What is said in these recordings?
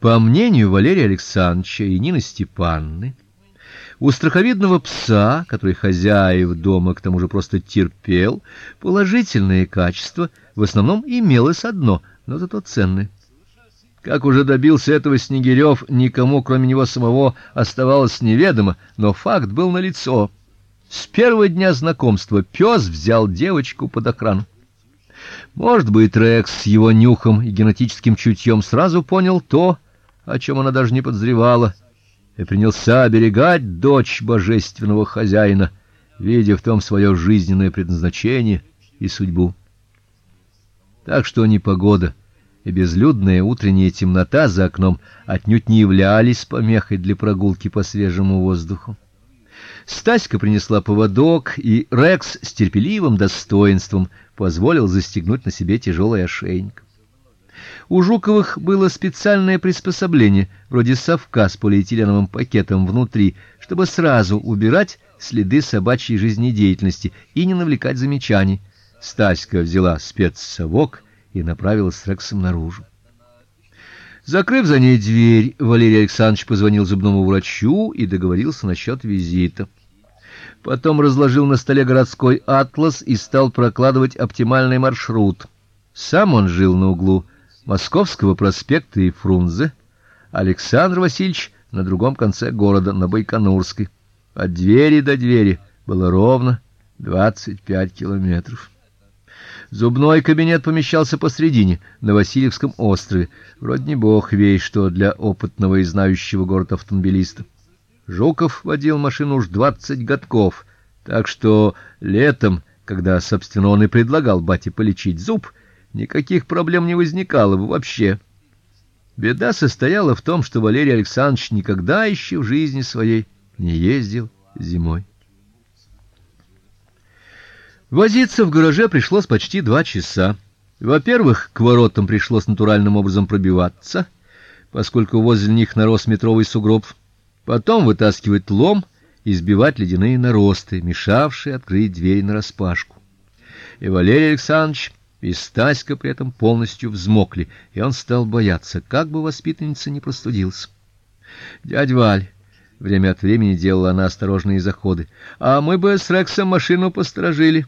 По мнению Валерия Александровича и Нины Степанны, у страховидного пса, который хозяев дома к тому же просто терпел, положительные качества в основном имелось одно, но зато ценное. Как уже добился этого Снегирев, никому, кроме него самого, оставалось неведомо, но факт был налицо. С первого дня знакомства пес взял девочку под охрану. Может быть, Рекс с его нюхом и генетическим чутьем сразу понял то, о чем она даже не подозревала, и принялся оберегать дочь божественного хозяина, видя в том свое жизненное предназначение и судьбу. Так что непогода и безлюдная утренняя темнота за окном отнюдь не являлись помехой для прогулки по свежему воздуху. Стаська принесла поводок, и Рекс с терпеливым достоинством позволил застегнуть на себе тяжелый ошейник. У Жуковых было специальное приспособление, вроде совка с полиэтиленовым пакетом внутри, чтобы сразу убирать следы собачьей жизнедеятельности и не навлекать замечаний. Стаська взяла спецсовок и направилась с Рексом наружу. Закрыв за ней дверь, Валерий Александрович позвонил зубному врачу и договорился насчет визита. Потом разложил на столе городской атлас и стал прокладывать оптимальный маршрут. Сам он жил на углу Московского проспекта и Фрунзе, Александр Васильевич на другом конце города, на Байконурской. От двери до двери было ровно 25 километров. Зубной кабинет помещался посредине, на Васильевском острове. Вроде не бог весть, что для опытного и знающего город автомобилиста. Жуков водил машину уж двадцать годков, так что летом, когда, собственно, он и предлагал бате полечить зуб, никаких проблем не возникало бы вообще. Беда состояла в том, что Валерий Александрович никогда еще в жизни своей не ездил зимой. Возиться в гараже пришлось почти два часа. Во-первых, к воротам пришлось натуральным образом пробиваться, поскольку возле них нарос метровый сугроб. Потом вытаскивать лом и сбивать ледяные наросты, мешавшие открыть дверь нараспашку. И Валерий Александрович и Стаська при этом полностью взмокли, и он стал бояться, как бы воспитанница не простудилась. Дядь Валь время от времени делала она осторожные заходы. А мы бы с Рексом машину посторожили.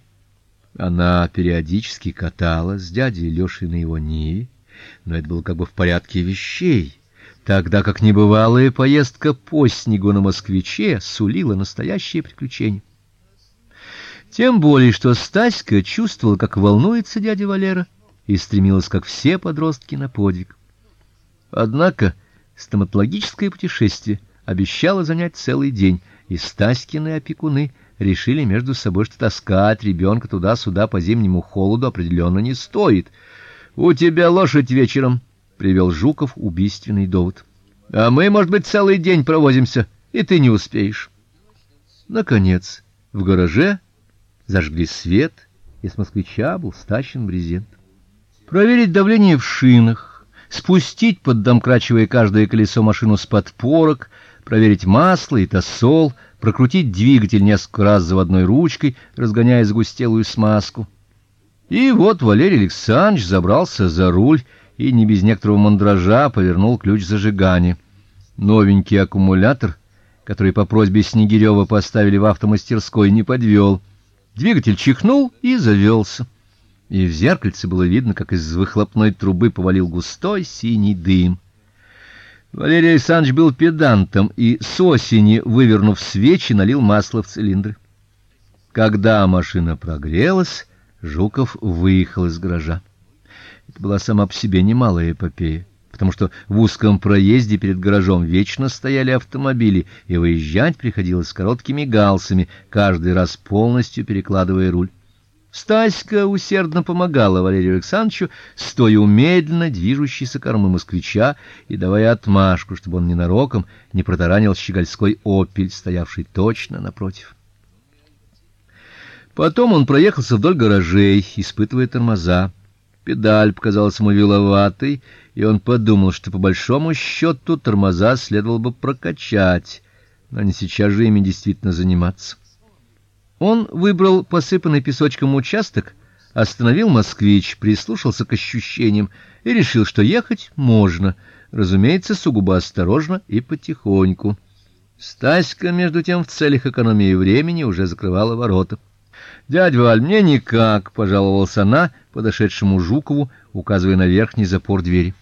Она периодически каталась с дядей Лёшей на его Ниве, но это было как бы в порядке вещей, тогда как небывалая поездка по снегу на москвиче сулила настоящее приключение. Тем более, что Стаська чувствовала, как волнуется дядя Валера, и стремилась, как все подростки, на подвиг. Однако стоматологическое путешествие обещало занять целый день, и Стаськины опекуны решили между собой, что таскать ребенка туда-сюда по зимнему холоду определенно не стоит. У тебя лошадь вечером, привел Жуков убийственный довод. А мы, может быть, целый день провозимся, и ты не успеешь. Наконец, в гараже зажгли свет, и с москвича был стащен брезент. Проверить давление в шинах, спустить, поддомкрачивая каждое колесо машину с подпорок, проверить масло и тосол, прокрутить двигатель несколько раз заводной ручкой, разгоняя загустелую смазку. И вот Валерий Александрович забрался за руль и не без некоторого мандража повернул ключ зажигания. Новенький аккумулятор, который по просьбе Снегирева поставили в автомастерской, не подвел. Двигатель чихнул и завелся. И в зеркальце было видно, как из выхлопной трубы повалил густой синий дым. Валерий Александрович был педантом и с осени, вывернув свечи, налил масло в цилиндры. Когда машина прогрелась, Жуков выехал из гаража. Это была сама по себе немалая эпопея, потому что в узком проезде перед гаражом вечно стояли автомобили, и выезжать приходилось с короткими галсами, каждый раз полностью перекладывая руль. Стаська усердно помогала Валерию Александровичу, стоя у медленно движущейся кормы москвича и давая отмашку, чтобы он ненароком не протаранил щегольской опель, стоявший точно напротив. Потом он проехался вдоль гаражей, испытывая тормоза. Педаль показалась ему виловатой, и он подумал, что по большому счету тормоза следовало бы прокачать, но не сейчас же ими действительно заниматься. Он выбрал посыпанный песочком участок, остановил москвич, прислушался к ощущениям и решил, что ехать можно, разумеется, сугубо осторожно и потихоньку. Стаська между тем в целях экономии времени уже закрывала ворота. "Дядя Валь, мне никак", пожаловался она подошедшему Жукову, указывая на верхний запор двери.